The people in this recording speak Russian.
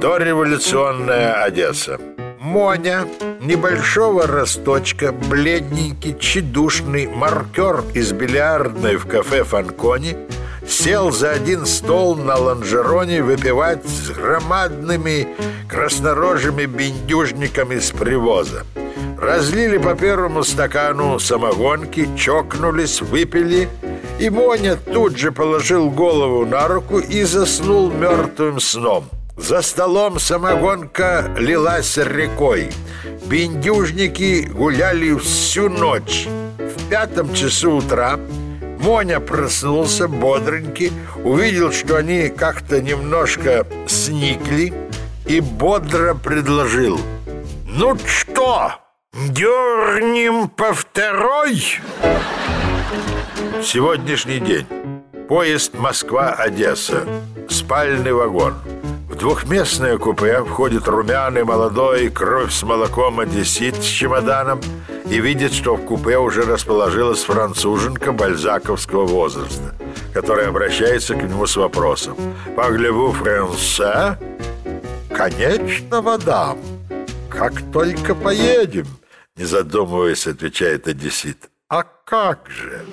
Дореволюционная Одесса. Моня, небольшого росточка, бледненький, тщедушный маркер из бильярдной в кафе Фанкони, сел за один стол на лонжероне выпивать с громадными краснорожими бендюжниками с привоза. Разлили по первому стакану самогонки, чокнулись, выпили, и Моня тут же положил голову на руку и заснул мертвым сном. За столом самогонка лилась рекой. Бендюжники гуляли всю ночь. В пятом часу утра Моня проснулся бодренький, увидел, что они как-то немножко сникли и бодро предложил. «Ну что, дернем по второй?» Сегодняшний день. Поезд Москва-Одесса. Спальный вагон. Двухместное купе входит румяный, молодой, кровь с молоком одессит с чемоданом и видит, что в купе уже расположилась француженка бальзаковского возраста, которая обращается к нему с вопросом «Поглеву франце?» «Конечно, мадам! Как только поедем!» Не задумываясь, отвечает одессит. «А как же?»